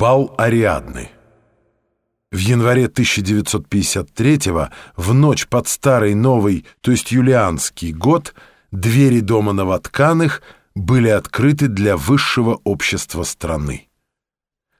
Бал Ариадны. В январе 1953-го, в ночь под старый новый, то есть юлианский год, двери дома новотканых были открыты для высшего общества страны.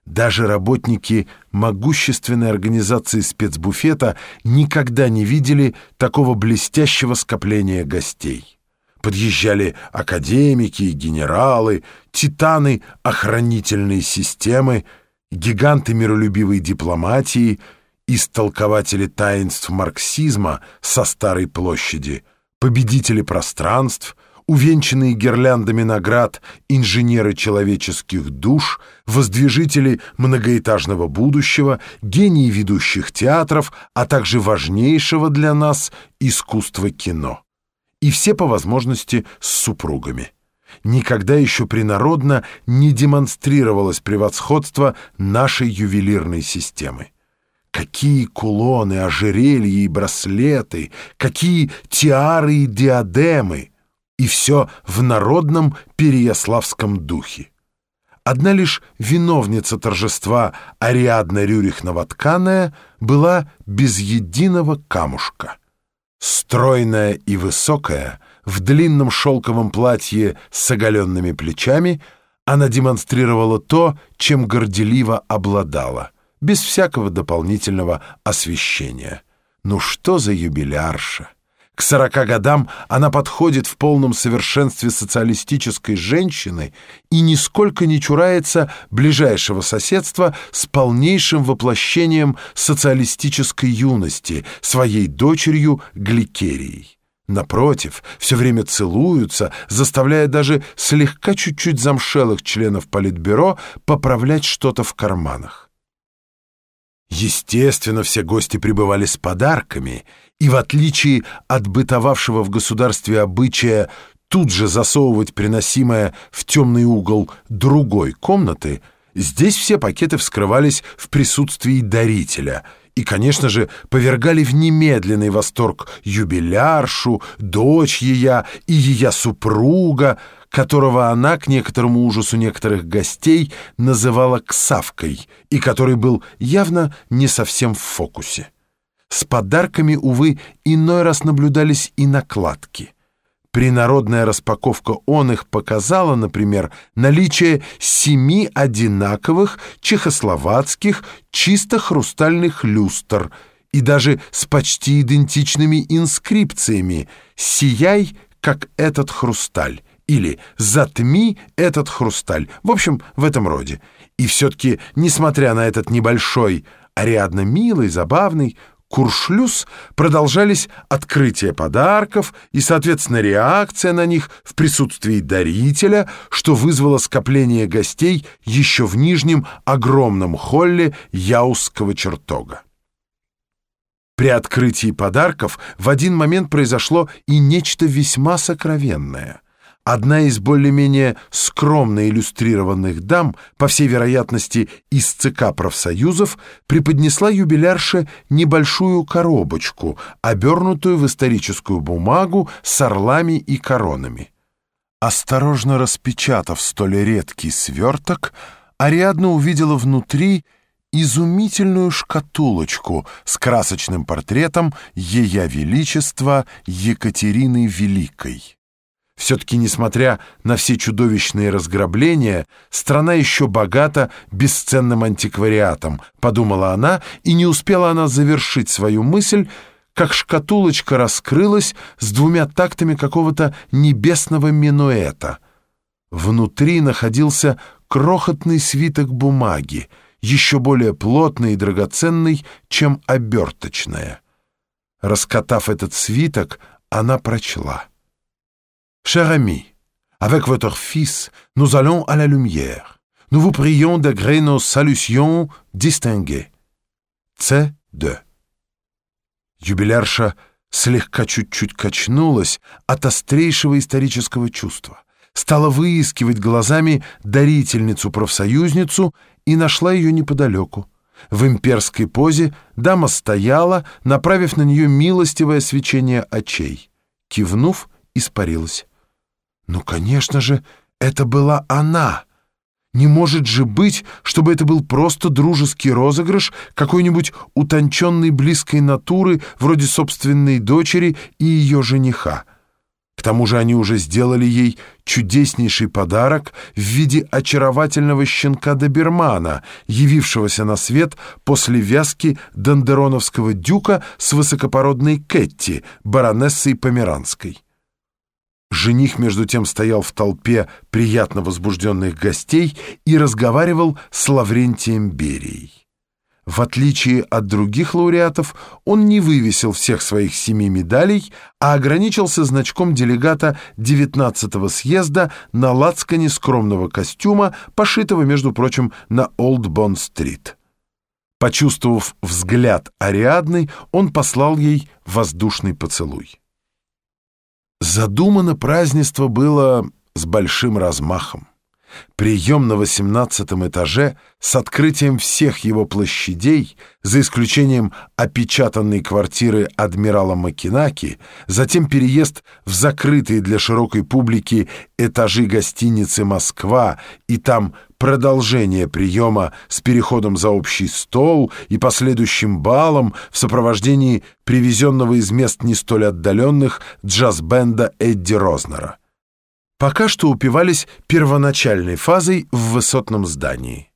Даже работники могущественной организации спецбуфета никогда не видели такого блестящего скопления гостей. Подъезжали академики генералы, титаны охранительной системы, гиганты миролюбивой дипломатии, истолкователи таинств марксизма со Старой площади, победители пространств, увенчанные гирляндами наград инженеры человеческих душ, воздвижители многоэтажного будущего, гении ведущих театров, а также важнейшего для нас искусства кино и все по возможности с супругами. Никогда еще принародно не демонстрировалось превосходство нашей ювелирной системы. Какие кулоны, ожерелья и браслеты, какие тиары и диадемы! И все в народном переяславском духе. Одна лишь виновница торжества Ариадна Рюрих-Новотканая была без единого камушка. Стройная и высокая, в длинном шелковом платье с оголенными плечами, она демонстрировала то, чем горделиво обладала, без всякого дополнительного освещения. Ну что за юбилярша! К сорока годам она подходит в полном совершенстве социалистической женщины и нисколько не чурается ближайшего соседства с полнейшим воплощением социалистической юности, своей дочерью Гликерией. Напротив, все время целуются, заставляя даже слегка чуть-чуть замшелых членов Политбюро поправлять что-то в карманах. Естественно, все гости пребывали с подарками, и в отличие от бытовавшего в государстве обычая тут же засовывать приносимое в темный угол другой комнаты, здесь все пакеты вскрывались в присутствии дарителя и, конечно же, повергали в немедленный восторг юбиляршу, дочь ее и ее супруга, которого она, к некоторому ужасу некоторых гостей, называла «ксавкой», и который был явно не совсем в фокусе. С подарками, увы, иной раз наблюдались и накладки. Принародная распаковка он их показала, например, наличие семи одинаковых чехословацких чисто хрустальных люстр и даже с почти идентичными инскрипциями «Сияй, как этот хрусталь» или «Затми этот хрусталь». В общем, в этом роде. И все-таки, несмотря на этот небольшой, ариадно милый, забавный, куршлюз, продолжались открытие подарков и, соответственно, реакция на них в присутствии дарителя, что вызвало скопление гостей еще в нижнем огромном холле Яузского чертога. При открытии подарков в один момент произошло и нечто весьма сокровенное — Одна из более-менее скромно иллюстрированных дам, по всей вероятности из ЦК профсоюзов, преподнесла юбилярше небольшую коробочку, обернутую в историческую бумагу с орлами и коронами. Осторожно распечатав столь редкий сверток, Ариадна увидела внутри изумительную шкатулочку с красочным портретом Ея Величества Екатерины Великой. Все-таки, несмотря на все чудовищные разграбления, страна еще богата бесценным антиквариатом, подумала она, и не успела она завершить свою мысль, как шкатулочка раскрылась с двумя тактами какого-то небесного минуэта. Внутри находился крохотный свиток бумаги, еще более плотный и драгоценный, чем оберточная. Раскатав этот свиток, она прочла — Cher ami, avec votre fils, nous allons à la lumière. Nous vous prions d'agréer nos solutions distinguées. С.Д. Юбилярша слегка чуть-чуть качнулась от острейшего исторического чувства, стала выискивать глазами дарительницу-профсоюзницу и нашла ее неподалеку. В имперской позе дама стояла, направив на нее милостивое свечение очей. Кивнув, испарилась. Ну, конечно же, это была она. Не может же быть, чтобы это был просто дружеский розыгрыш какой-нибудь утонченной близкой натуры, вроде собственной дочери и ее жениха. К тому же они уже сделали ей чудеснейший подарок в виде очаровательного щенка-добермана, явившегося на свет после вязки дондероновского дюка с высокопородной Кэтти, баронессой Померанской. Жених, между тем, стоял в толпе приятно возбужденных гостей и разговаривал с Лаврентием Берией. В отличие от других лауреатов, он не вывесил всех своих семи медалей, а ограничился значком делегата 19-го съезда на лацкане скромного костюма, пошитого, между прочим, на Олд Бонд-стрит. Почувствовав взгляд Ариадны, он послал ей воздушный поцелуй. Задумано празднество было с большим размахом. Прием на восемнадцатом этаже с открытием всех его площадей, за исключением опечатанной квартиры адмирала Макинаки, затем переезд в закрытые для широкой публики этажи гостиницы «Москва» и там продолжение приема с переходом за общий стол и последующим балом в сопровождении привезенного из мест не столь отдаленных джаз-бенда Эдди Рознера пока что упивались первоначальной фазой в высотном здании.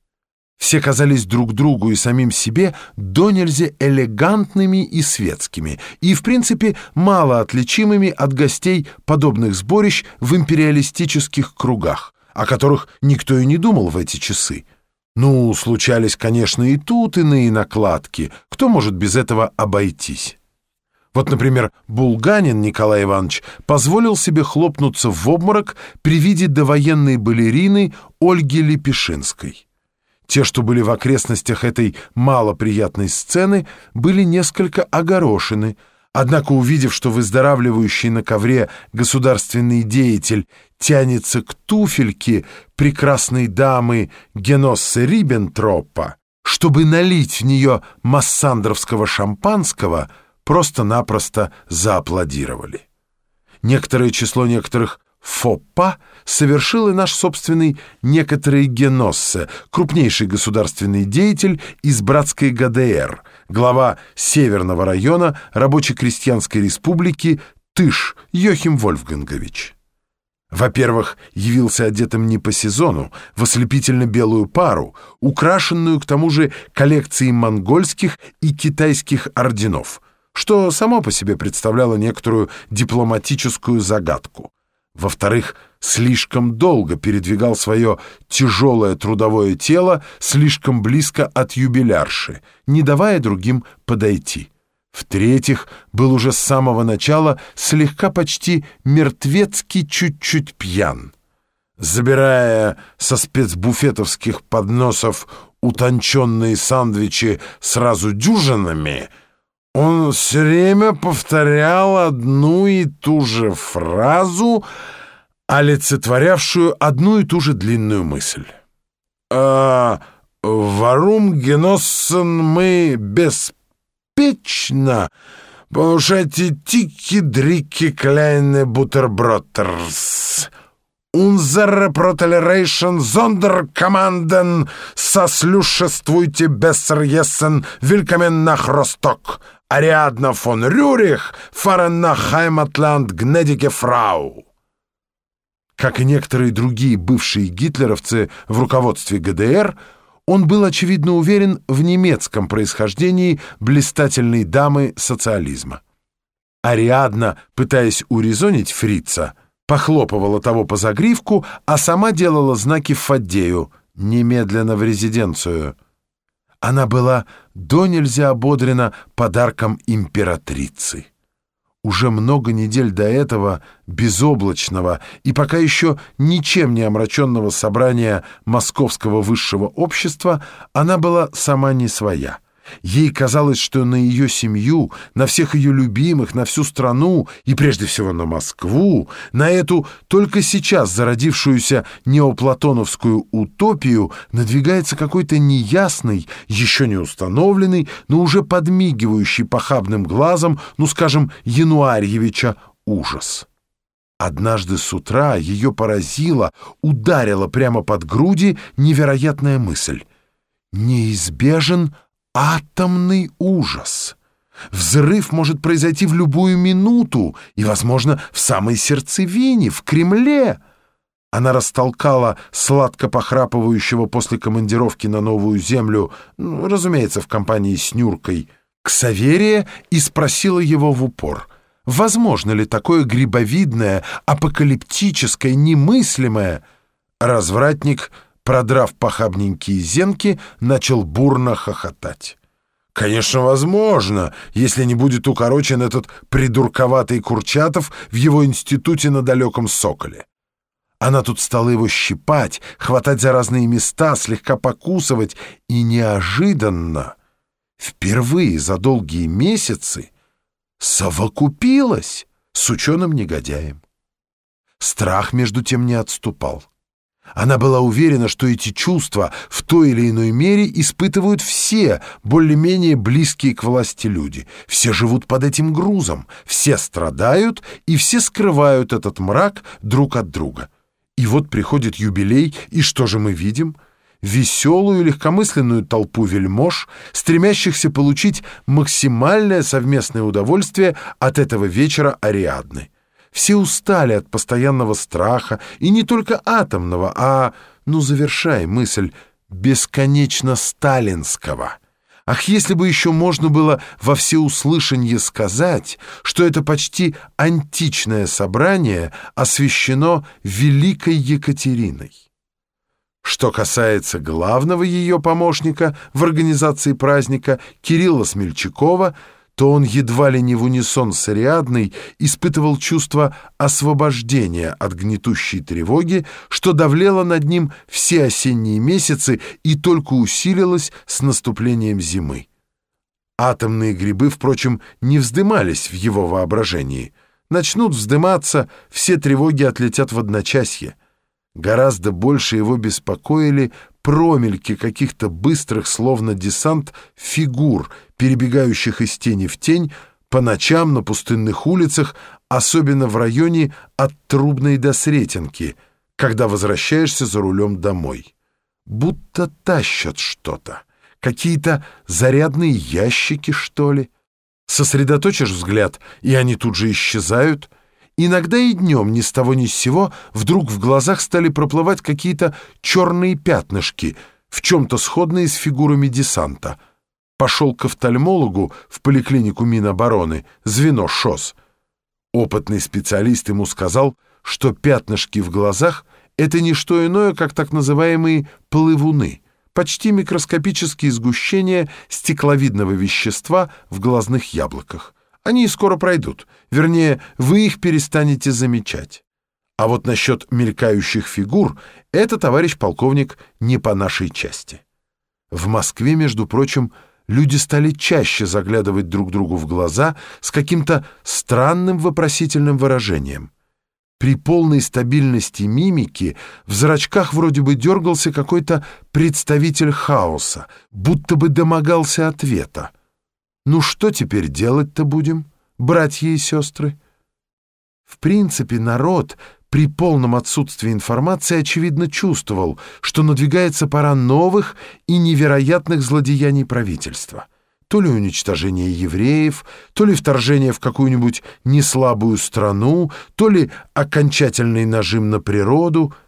Все казались друг другу и самим себе до нельзя элегантными и светскими, и, в принципе, мало отличимыми от гостей подобных сборищ в империалистических кругах, о которых никто и не думал в эти часы. Ну, случались, конечно, и тут иные накладки, кто может без этого обойтись? Вот, например, булганин Николай Иванович позволил себе хлопнуться в обморок при виде довоенной балерины Ольги Лепешинской. Те, что были в окрестностях этой малоприятной сцены, были несколько огорошены, однако, увидев, что выздоравливающий на ковре государственный деятель тянется к туфельке прекрасной дамы Геноссы Риббентропа, чтобы налить в нее массандровского шампанского — просто-напросто зааплодировали. Некоторое число некоторых ФОПа совершил и наш собственный некоторые Геноссе, крупнейший государственный деятель из братской ГДР, глава Северного района Рабоче-крестьянской республики Тыш Йохим Вольфгангович. Во-первых, явился одетым не по сезону, в ослепительно-белую пару, украшенную к тому же коллекцией монгольских и китайских орденов — что само по себе представляло некоторую дипломатическую загадку. Во-вторых, слишком долго передвигал свое тяжелое трудовое тело слишком близко от юбилярши, не давая другим подойти. В-третьих, был уже с самого начала слегка почти мертвецки чуть-чуть пьян. Забирая со спецбуфетовских подносов утонченные сандвичи сразу дюжинами — он все время повторял одну и ту же фразу, олицетворявшую одну и ту же длинную мысль. «А, «Варум геноссен мы беспечно, повышайте тики-дрики кляйне бутерброттерс». Unser Protoleration Sonderkommanden сослюшествуйте jessen willkommen nach Rostock. Ариадна фон Рюрих, fahren nach Heimatland gnädige Frau. Как и некоторые другие бывшие гитлеровцы в руководстве ГДР, он был, очевидно, уверен в немецком происхождении блистательной дамы социализма. Ариадна, пытаясь урезонить фрица, похлопывала того по загривку, а сама делала знаки Фаддею «немедленно в резиденцию». Она была до нельзя ободрена подарком императрицы. Уже много недель до этого безоблачного и пока еще ничем не омраченного собрания Московского высшего общества она была сама не своя — Ей казалось, что на ее семью, на всех ее любимых, на всю страну и прежде всего на Москву, на эту только сейчас зародившуюся неоплатоновскую утопию надвигается какой-то неясный, еще не установленный, но уже подмигивающий похабным глазом, ну, скажем, Януарьевича ужас. Однажды с утра ее поразила, ударила прямо под груди невероятная мысль. Неизбежен атомный ужас. Взрыв может произойти в любую минуту и, возможно, в самой сердцевине, в Кремле. Она растолкала сладко похрапывающего после командировки на новую землю, ну, разумеется, в компании с Нюркой, к Саверия и спросила его в упор, возможно ли такое грибовидное, апокалиптическое, немыслимое. Развратник, продрав похабненькие зенки, начал бурно хохотать. Конечно, возможно, если не будет укорочен этот придурковатый Курчатов в его институте на далеком Соколе. Она тут стала его щипать, хватать за разные места, слегка покусывать, и неожиданно, впервые за долгие месяцы, совокупилась с ученым-негодяем. Страх, между тем, не отступал. Она была уверена, что эти чувства в той или иной мере испытывают все более-менее близкие к власти люди. Все живут под этим грузом, все страдают и все скрывают этот мрак друг от друга. И вот приходит юбилей, и что же мы видим? Веселую, легкомысленную толпу вельмож, стремящихся получить максимальное совместное удовольствие от этого вечера Ариадны. Все устали от постоянного страха, и не только атомного, а, ну, завершай мысль, бесконечно сталинского. Ах, если бы еще можно было во всеуслышание сказать, что это почти античное собрание освящено Великой Екатериной. Что касается главного ее помощника в организации праздника Кирилла Смельчакова, то он едва ли не в унисон с Ариадной испытывал чувство освобождения от гнетущей тревоги, что давлело над ним все осенние месяцы и только усилилось с наступлением зимы. Атомные грибы, впрочем, не вздымались в его воображении. Начнут вздыматься, все тревоги отлетят в одночасье. Гораздо больше его беспокоили промельки каких-то быстрых, словно десант, фигур, перебегающих из тени в тень, по ночам на пустынных улицах, особенно в районе от Трубной до Сретенки, когда возвращаешься за рулем домой. Будто тащат что-то. Какие-то зарядные ящики, что ли. Сосредоточишь взгляд, и они тут же исчезают — Иногда и днем ни с того ни с сего вдруг в глазах стали проплывать какие-то черные пятнышки, в чем-то сходные с фигурами десанта. Пошел к офтальмологу в поликлинику Минобороны, звено ШОС. Опытный специалист ему сказал, что пятнышки в глазах — это не что иное, как так называемые плывуны, почти микроскопические сгущения стекловидного вещества в глазных яблоках. Они скоро пройдут. Вернее, вы их перестанете замечать. А вот насчет мелькающих фигур — это, товарищ полковник, не по нашей части. В Москве, между прочим, люди стали чаще заглядывать друг другу в глаза с каким-то странным вопросительным выражением. При полной стабильности мимики в зрачках вроде бы дергался какой-то представитель хаоса, будто бы домогался ответа. Ну что теперь делать-то будем, братья и сестры? В принципе, народ при полном отсутствии информации очевидно чувствовал, что надвигается пора новых и невероятных злодеяний правительства. То ли уничтожение евреев, то ли вторжение в какую-нибудь неслабую страну, то ли окончательный нажим на природу —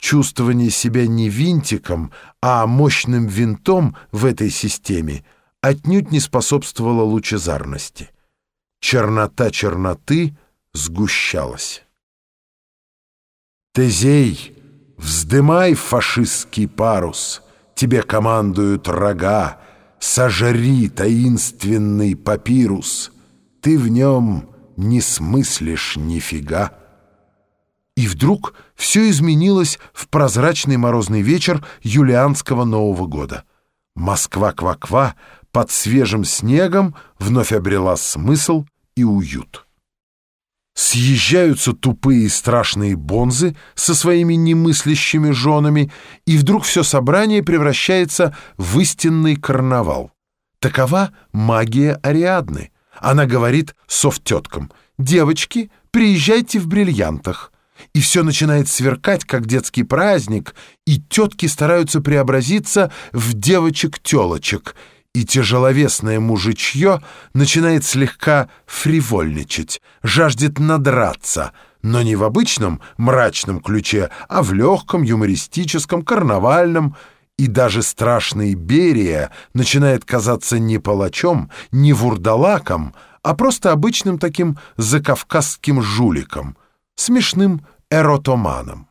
Чувствование себя не винтиком, а мощным винтом в этой системе — отнюдь не способствовала лучезарности. Чернота черноты сгущалась. Тезей, вздымай фашистский парус, тебе командуют рога, сожри таинственный папирус, ты в нем не смыслишь нифига. И вдруг все изменилось в прозрачный морозный вечер юлианского Нового года. Москва-ква-ква под свежим снегом вновь обрела смысл и уют. Съезжаются тупые и страшные бонзы со своими немыслящими женами, и вдруг все собрание превращается в истинный карнавал. Такова магия Ариадны. Она говорит софтеткам «Девочки, приезжайте в бриллиантах. И все начинает сверкать, как детский праздник, и тетки стараются преобразиться в девочек-телочек, и тяжеловесное мужичье начинает слегка фривольничать, жаждет надраться, но не в обычном мрачном ключе, а в легком, юмористическом, карнавальном, и даже страшный Берия начинает казаться не палачом, не вурдалаком, а просто обычным таким закавказским жуликом, смешным эротоманом.